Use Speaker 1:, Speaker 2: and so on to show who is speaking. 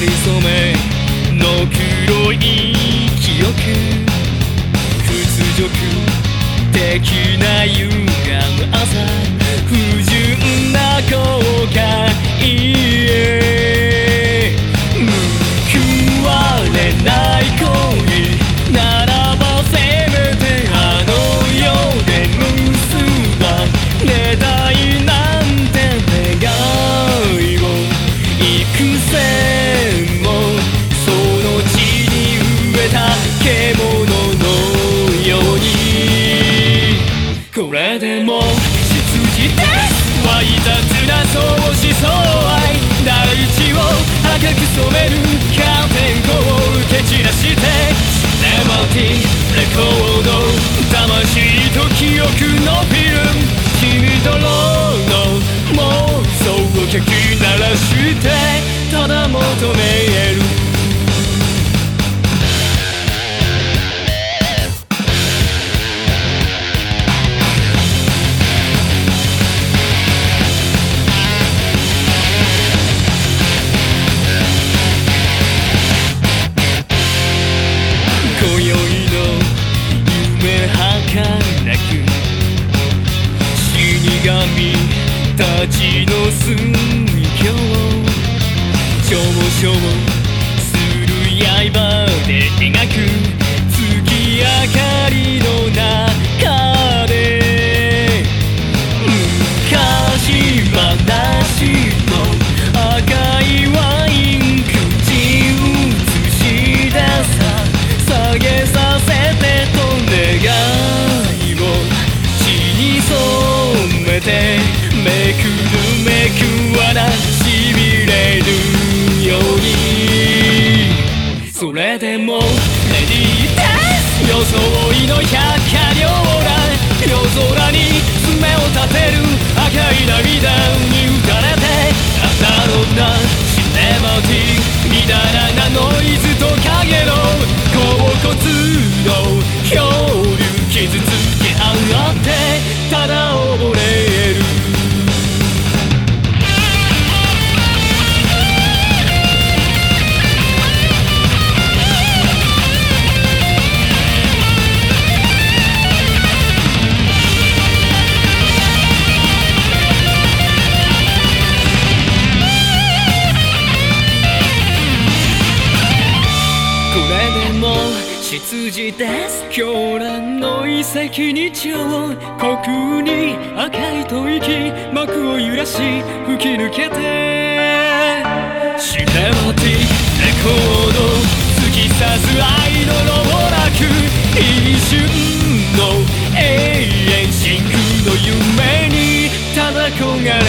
Speaker 1: りそめの黒い記憶的な歪む朝不純な後悔でも羊ですわい雑な相思相愛大地を赤く染めるカーテンコを蹴散らしてシネマティレコード魂と記憶のフィルム君とローの妄想をかき鳴らしてただ求め死神たちの寸評しょぼしょぼする刃で描く月明かりの emotion. 羊です。狂乱の遺跡に超虚空に赤い吐息幕を揺らし吹き抜けて。シネマティレコード突き刺す愛のロボなく一瞬の永遠真空の夢にただ焦がれ